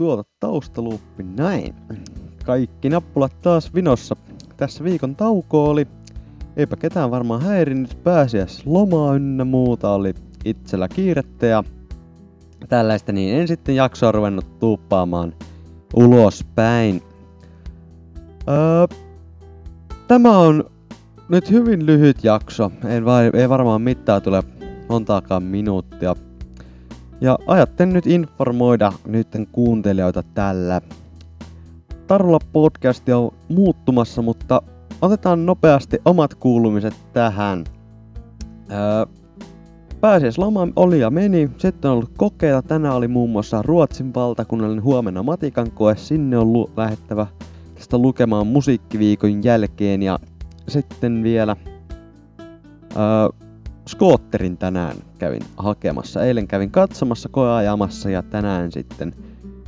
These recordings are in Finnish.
tuota taustaluuppi näin. Kaikki nappulat taas vinossa. Tässä viikon tauko oli. Eipä ketään varmaan häirinnyt pääsiäis lomaa ynnä muuta oli itsellä kiirettä ja tällaista, niin en sitten jaksoa ruvennut tuuppaamaan ulospäin. Öö, tämä on nyt hyvin lyhyt jakso. En vai, ei varmaan mittaa tule montaakaan minuuttia. Ja ajattelin nyt informoida nytten kuuntelijoita tällä. Tarla podcast on muuttumassa, mutta otetaan nopeasti omat kuulumiset tähän. Öö, Pääsiäisloma oli ja meni. Sitten on ollut kokeita. Tänään oli muun muassa Ruotsin valtakunnallinen huomenna matikan koe. Sinne on lu- lähettävä tästä lukemaan musiikkiviikon jälkeen. Ja sitten vielä öö, skootterin tänään kävin hakemassa. Eilen kävin katsomassa, koeajamassa ja tänään sitten.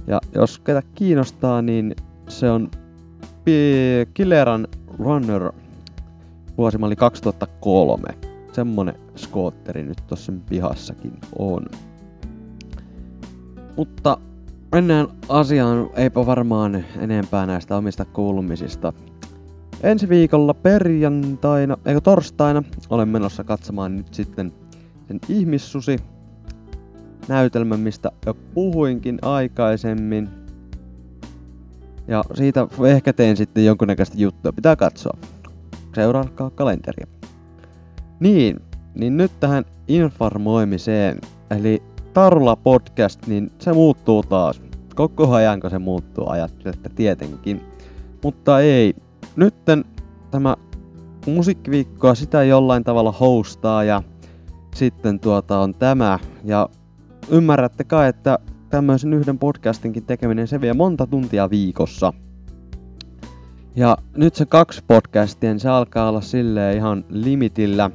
Ja jos ketä kiinnostaa, niin se on Killeran Runner vuosimalli 2003. Semmonen skootteri nyt tossa pihassakin on. Mutta mennään asiaan, eipä varmaan enempää näistä omista kuulumisista. Ensi viikolla perjantaina, eikö torstaina, olen menossa katsomaan nyt sitten sen ihmissusi näytelmän, mistä jo puhuinkin aikaisemmin. Ja siitä ehkä teen sitten jonkunnäköistä juttua. Pitää katsoa. Seuraakaa kalenteria. Niin, niin nyt tähän informoimiseen. Eli Tarula podcast, niin se muuttuu taas. Koko ajan kun se muuttuu, ajattelin, että tietenkin. Mutta ei, nytten tämä musiikkiviikkoa sitä jollain tavalla hostaa ja sitten tuota on tämä. Ja ymmärrätte kai, että tämmöisen yhden podcastinkin tekeminen se vie monta tuntia viikossa. Ja nyt se kaksi podcastia, niin se alkaa olla silleen ihan limitillä.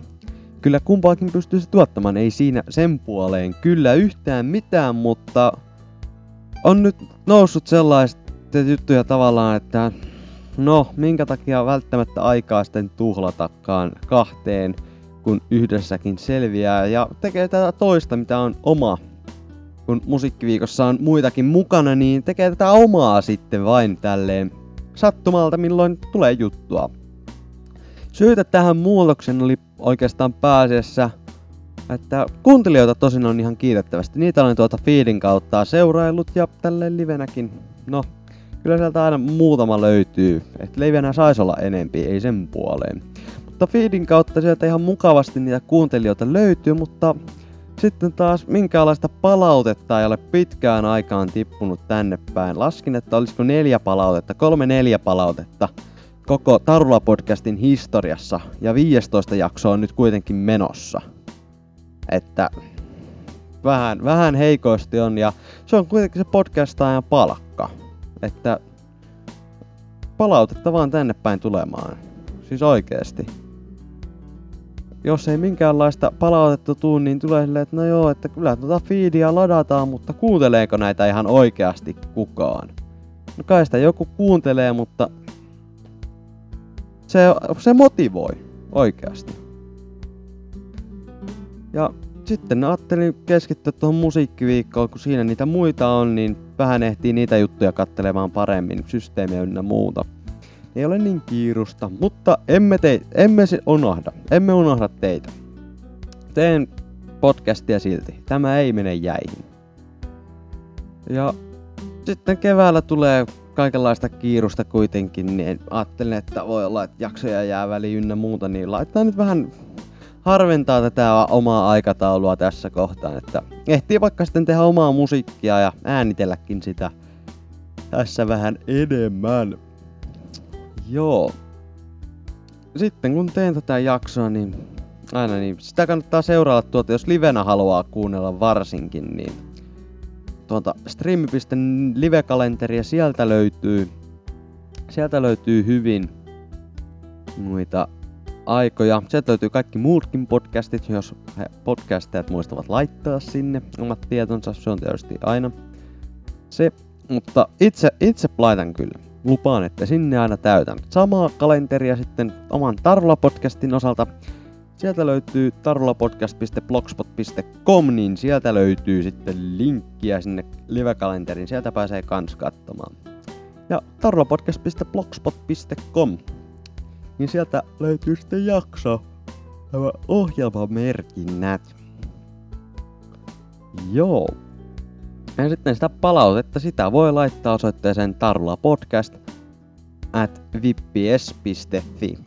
Kyllä kumpaakin pystyisi tuottamaan, ei siinä sen puoleen kyllä yhtään mitään, mutta on nyt noussut sellaista juttuja tavallaan, että No, minkä takia välttämättä aikaa sitten tuhlatakaan kahteen, kun yhdessäkin selviää ja tekee tätä toista, mitä on oma. Kun musiikkiviikossa on muitakin mukana, niin tekee tätä omaa sitten vain tälleen sattumalta, milloin tulee juttua. Syytä tähän muutoksen oli oikeastaan pääasiassa, että kuuntelijoita tosin on ihan kiitettävästi. Niitä olen tuota feedin kautta seuraillut ja tälleen livenäkin. No, kyllä sieltä aina muutama löytyy. Että leviänä saisi olla enempi, ei sen puoleen. Mutta feedin kautta sieltä ihan mukavasti niitä kuuntelijoita löytyy, mutta sitten taas minkäänlaista palautetta ei ole pitkään aikaan tippunut tänne päin. Laskin, että olisiko neljä palautetta, kolme neljä palautetta koko Tarula-podcastin historiassa. Ja 15 jakso on nyt kuitenkin menossa. Että vähän, vähän heikosti on ja se on kuitenkin se podcastajan palkka että palautetta vaan tänne päin tulemaan. Siis oikeesti. Jos ei minkäänlaista palautetta tuu, niin tulee silleen, että no joo, että kyllä tuota feedia ladataan, mutta kuunteleeko näitä ihan oikeasti kukaan? No kai sitä joku kuuntelee, mutta se, se motivoi oikeasti. Ja sitten ajattelin keskittyä tuohon musiikkiviikkoon, kun siinä niitä muita on, niin vähän ehtii niitä juttuja kattelemaan paremmin, systeemiä ynnä muuta. Ei ole niin kiirusta, mutta emme, te, emme se unohda, emme unohda teitä. Teen podcastia silti, tämä ei mene jäihin. Ja sitten keväällä tulee kaikenlaista kiirusta kuitenkin, niin ajattelin, että voi olla, että jaksoja jää väliin ynnä muuta, niin laittaa nyt vähän harventaa tätä omaa aikataulua tässä kohtaan, että ehtii vaikka sitten tehdä omaa musiikkia ja äänitelläkin sitä tässä vähän enemmän. Joo. Sitten kun teen tätä jaksoa, niin aina niin sitä kannattaa seurailla tuota, jos livenä haluaa kuunnella varsinkin, niin tuota stream.live-kalenteria sieltä löytyy, sieltä löytyy hyvin muita aikoja. Sieltä löytyy kaikki muutkin podcastit, jos podcastajat muistavat laittaa sinne omat tietonsa. Se on tietysti aina se. Mutta itse, itse laitan kyllä. Lupaan, että sinne aina täytän. Samaa kalenteria sitten oman Tarla-podcastin osalta. sieltä löytyy tarulapodcast.blogspot.com, niin sieltä löytyy sitten linkkiä sinne live-kalenteriin, sieltä pääsee kans katsomaan. Ja tarulapodcast.blogspot.com, niin sieltä löytyy sitten jakso, tämä ohjelmamerkinnät. Joo. Ja sitten sitä palautetta, sitä voi laittaa osoitteeseen tarulapodcast at vippies.fi.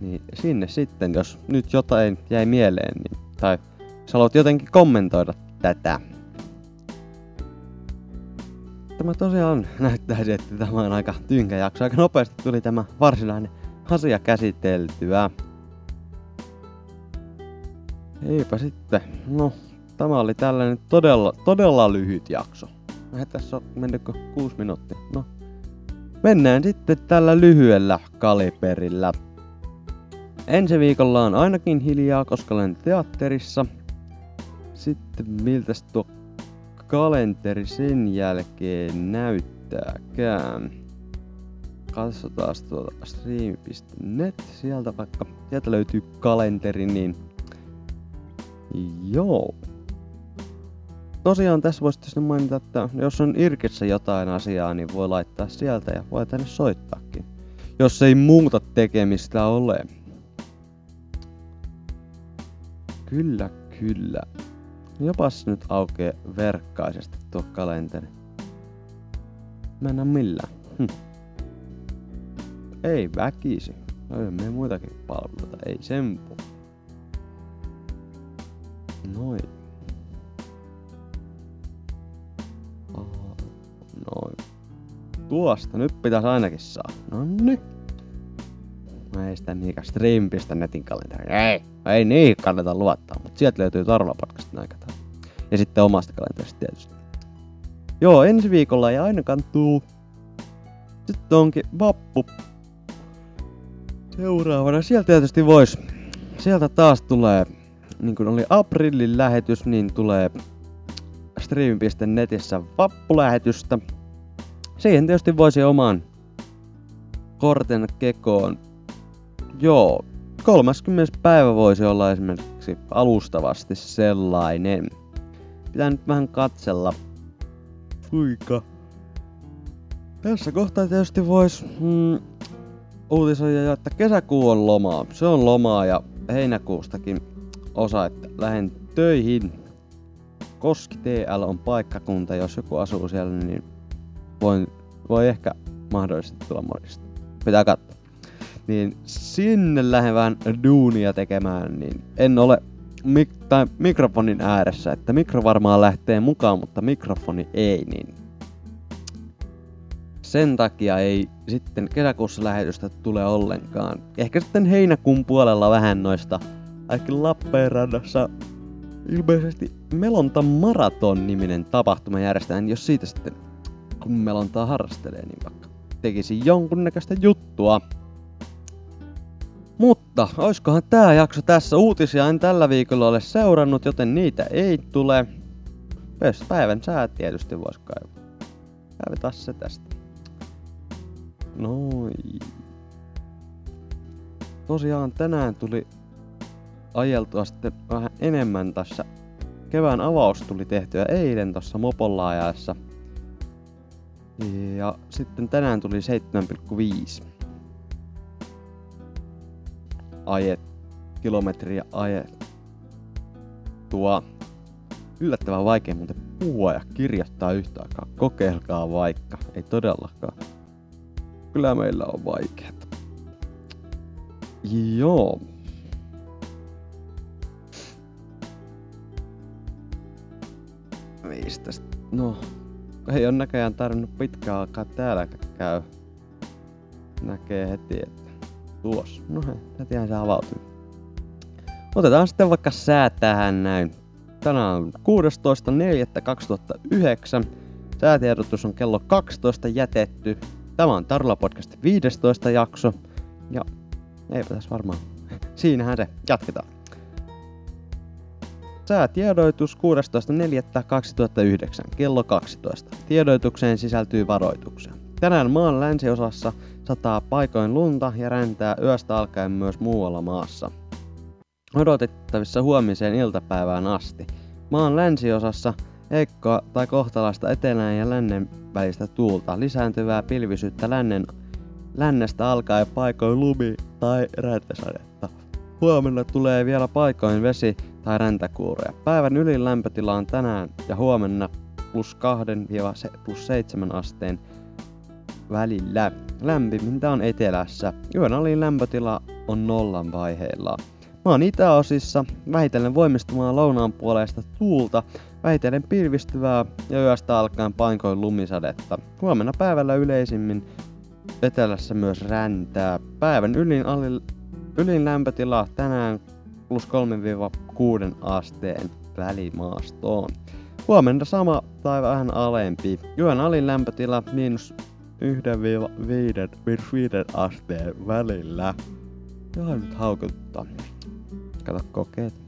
Niin sinne sitten, jos nyt jotain jäi mieleen, niin, tai jos haluat jotenkin kommentoida tätä. Tämä tosiaan näyttäisi, että tämä on aika tynkä jakso. Aika nopeasti tuli tämä varsinainen asia käsiteltyä. Eipä sitten. No, tämä oli tällainen todella, todella lyhyt jakso. Mä tässä on mennytkö kuusi minuuttia. No, mennään sitten tällä lyhyellä kaliperillä. Ensi viikolla on ainakin hiljaa, koska olen teatterissa. Sitten miltä tuo kalenteri sen jälkeen näyttääkään. Katsotaan tuolta stream.net sieltä vaikka. Sieltä löytyy kalenteri, niin joo. Tosiaan tässä voisi sitten mainita, että jos on Irkissä jotain asiaa, niin voi laittaa sieltä ja voi tänne soittaakin. Jos ei muuta tekemistä ole. Kyllä, kyllä. Jopas nyt aukeaa verkkaisesti tuo kalenteri. Mennä millään. Hm. Ei väkisi. No, me muitakin palveluita. Ei sempu. Noin. Noin. Tuosta nyt pitäisi ainakin saa. No niin. Mä ei sitä niinkään streampistä netin kalenteri. Ei, ei niin kannata luottaa, mutta sieltä löytyy Tarva Podcastin aikataulu. Ja sitten omasta kalenterista tietysti. Joo, ensi viikolla ei ainakaan tuu. Sitten onkin vappu. Seuraavana sieltä tietysti vois. Sieltä taas tulee, niin kuin oli aprillin lähetys, niin tulee stream.netissä vappulähetystä. Siihen tietysti voisi oman korten kekoon Joo, 30. päivä voisi olla esimerkiksi alustavasti sellainen. Pitää nyt vähän katsella. Kuinka? Tässä kohtaa tietysti vois mm, uutisoida, että kesäkuu on lomaa. Se on lomaa ja heinäkuustakin osa, että lähden töihin. Koski TL on paikkakunta, jos joku asuu siellä, niin voin, voi ehkä mahdollisesti tulla morista. Pitää katsoa niin sinne lähden vähän duunia tekemään, niin en ole mik- tai mikrofonin ääressä, että mikro varmaan lähtee mukaan, mutta mikrofoni ei, niin sen takia ei sitten kesäkuussa lähetystä tule ollenkaan. Ehkä sitten heinäkuun puolella vähän noista, ainakin Lappeenrannassa ilmeisesti Melonta Maraton niminen tapahtuma järjestetään, jos siitä sitten kun Melontaa harrastelee, niin vaikka tekisi jonkunnäköistä juttua. Mutta oiskohan tää jakso tässä? Uutisia en tällä viikolla ole seurannut, joten niitä ei tule. Päivän sää tietysti vois kaivaa. Kaivetaan se tästä. Noin. Tosiaan tänään tuli ajeltua sitten vähän enemmän tässä. Kevään avaus tuli tehtyä eilen tuossa mopolla ajaessa. Ja sitten tänään tuli 7,5 ajet, kilometriä ajet. Tuo yllättävän vaikea muuten puhua ja kirjoittaa yhtä aikaa. Kokeilkaa vaikka. Ei todellakaan. Kyllä meillä on vaikeet. Joo. Mistä? No, ei ole näköjään tarvinnut pitkään alkaa täällä käy. Näkee heti, että tulos. No hetihän se avautuu. Otetaan sitten vaikka sää tähän näin. Tänään on 16.4.2009. Säätiedotus on kello 12 jätetty. Tämä on Tarla Podcast 15 jakso. Ja eipä tässä varmaan. Siinähän se. Jatketaan. Säätiedoitus 16.4.2009 kello 12. Tiedoitukseen sisältyy varoituksia. Tänään maan länsiosassa sataa paikoin lunta ja räntää yöstä alkaen myös muualla maassa. odotettavissa huomiseen iltapäivään asti. Maan länsiosassa heikkoa tai kohtalaista etelän ja lännen välistä tuulta, lisääntyvää pilvisyyttä lännen, lännestä alkaen paikoin lumi- tai räntäsadetta. Huomenna tulee vielä paikoin vesi- tai räntäkuuroja. Päivän ylin lämpötila on tänään ja huomenna plus 2 plus 7 asteen välillä. Lämpimintä on etelässä. Yön alin lämpötila on nollan vaiheilla. Maan itäosissa vähitellen voimistumaan lounaan puolesta tuulta, vähitellen pilvistyvää ja yöstä alkaen paikoin lumisadetta. Huomenna päivällä yleisimmin etelässä myös räntää. Päivän ylin, alin, ylin lämpötila tänään plus 3-6 asteen välimaastoon. Huomenna sama tai vähän alempi. Yön alin lämpötila miinus 1-5 asteen välillä. Joo, nyt haukuttaa. Kato kokeet.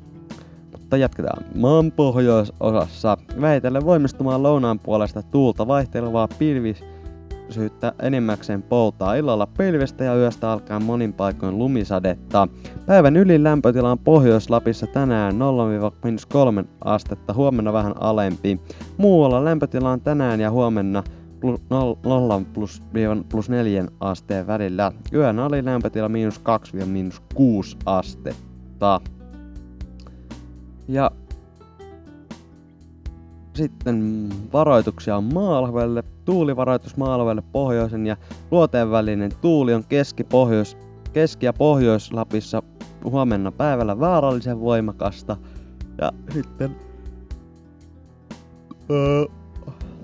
Mutta jatketaan. Maan pohjoisosassa väitellen voimistumaan lounaan puolesta tuulta vaihtelevaa pilvisyyttä enimmäkseen poltaa illalla pilvestä ja yöstä alkaa monin paikoin lumisadetta. Päivän ylin lämpötila on Pohjois-Lapissa tänään 0-3 astetta, huomenna vähän alempi. Muualla lämpötila on tänään ja huomenna 0 plus, plus 4 asteen välillä. Yön oli lämpötila miinus 2 miinus 6 astetta. Ja sitten varoituksia on maalavelle. Tuulivaroitus maalavelle pohjoisen ja luoteen välinen tuuli on keski, pohjois, keski- ja pohjois-Lapissa huomenna päivällä vaarallisen voimakasta. Ja sitten öö,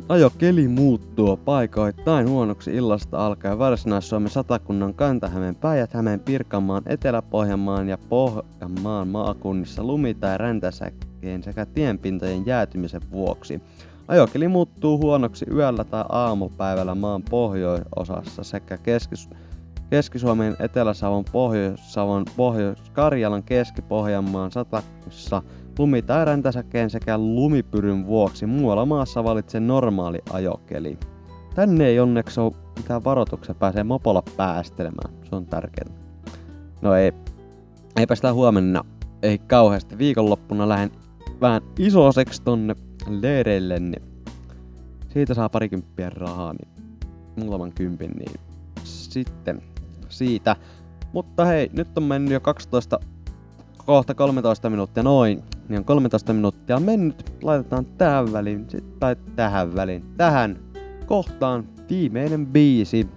Ajokeli muuttuu paikoittain huonoksi illasta alkaen Varsinais-Suomen satakunnan Kantahämeen, Päijät-Hämeen, Pirkanmaan, Etelä-Pohjanmaan ja Pohjanmaan maakunnissa lumi- tai räntäsäkkeen sekä tienpintojen jäätymisen vuoksi. Ajokeli muuttuu huonoksi yöllä tai aamupäivällä maan pohjoisosassa sekä Keski- Keski-Suomen, Etelä-Savon, Pohjois-Savon, Pohjois-Karjalan, Keski-Pohjanmaan satakunnassa – lumi- tai räntäsäkeen sekä lumipyryn vuoksi muualla maassa valitsee normaali ajokeli. Tänne ei onneksi ole mitään varoituksia, pääsee mopolla päästelemään. Se on tärkeää. No ei, eipä sitä huomenna. Ei kauheasti. Viikonloppuna lähden vähän isoseksi tonne leireille, niin siitä saa parikymppiä rahaa, niin muutaman kympin, niin sitten siitä. Mutta hei, nyt on mennyt jo 12, kohta 13 minuuttia noin niin on 13 minuuttia mennyt. Laitetaan tähän väliin, tai tähän väliin, tähän kohtaan viimeinen biisi.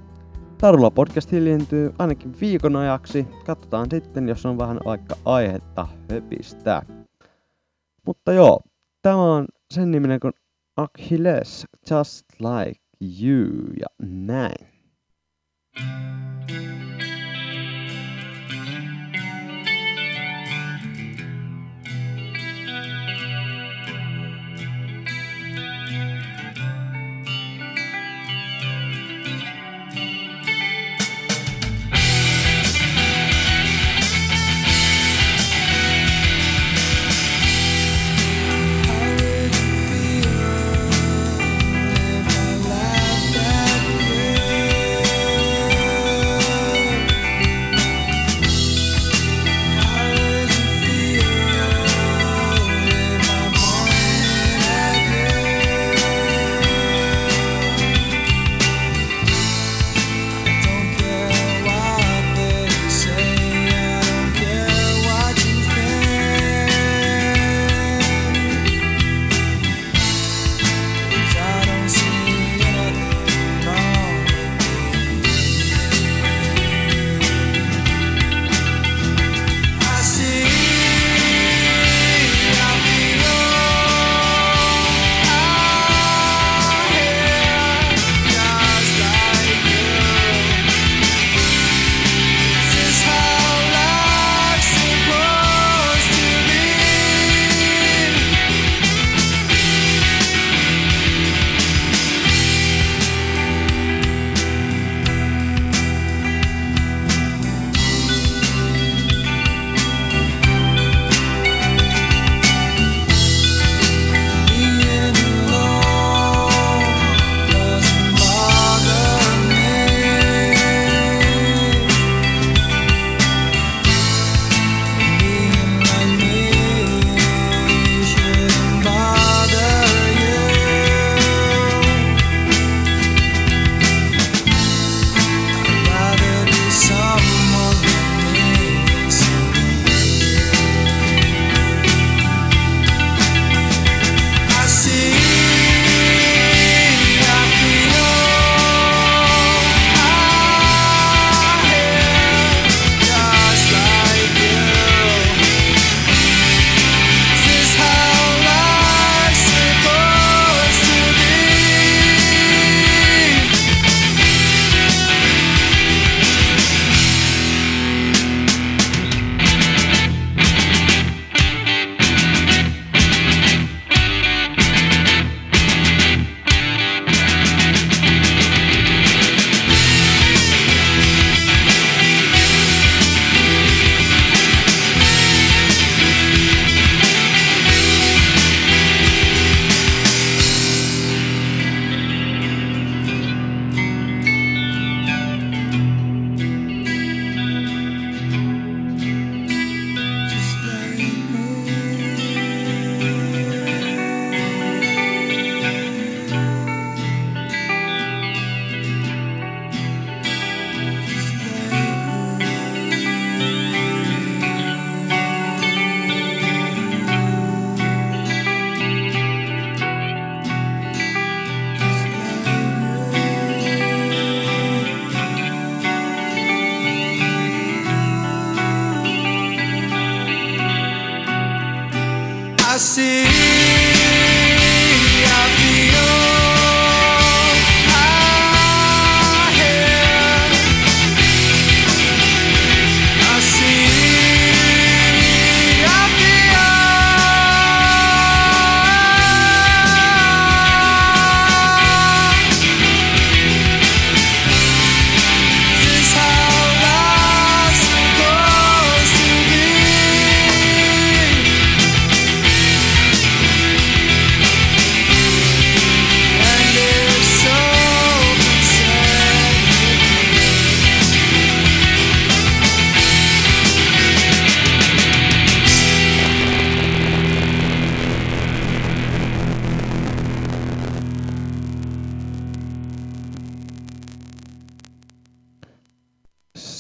Tarula podcast hiljentyy ainakin viikon ajaksi. Katsotaan sitten, jos on vähän vaikka aihetta höpistä. Mutta joo, tämä on sen niminen kuin Achilles, Just Like You ja näin. see,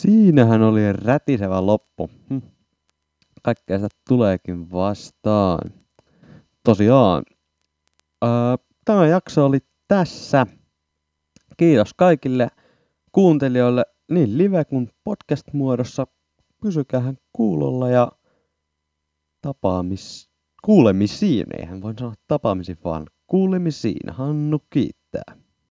Siinähän oli rätisevä loppu. Hm. Kaikkea sitä tuleekin vastaan. Tosiaan, öö, tämä jakso oli tässä. Kiitos kaikille kuuntelijoille niin live- kuin podcast-muodossa. Pysykäähän kuulolla ja tapaamis... kuulemisiin. Eihän voi sanoa tapaamisiin, vaan kuulemisiin. Hannu kiittää.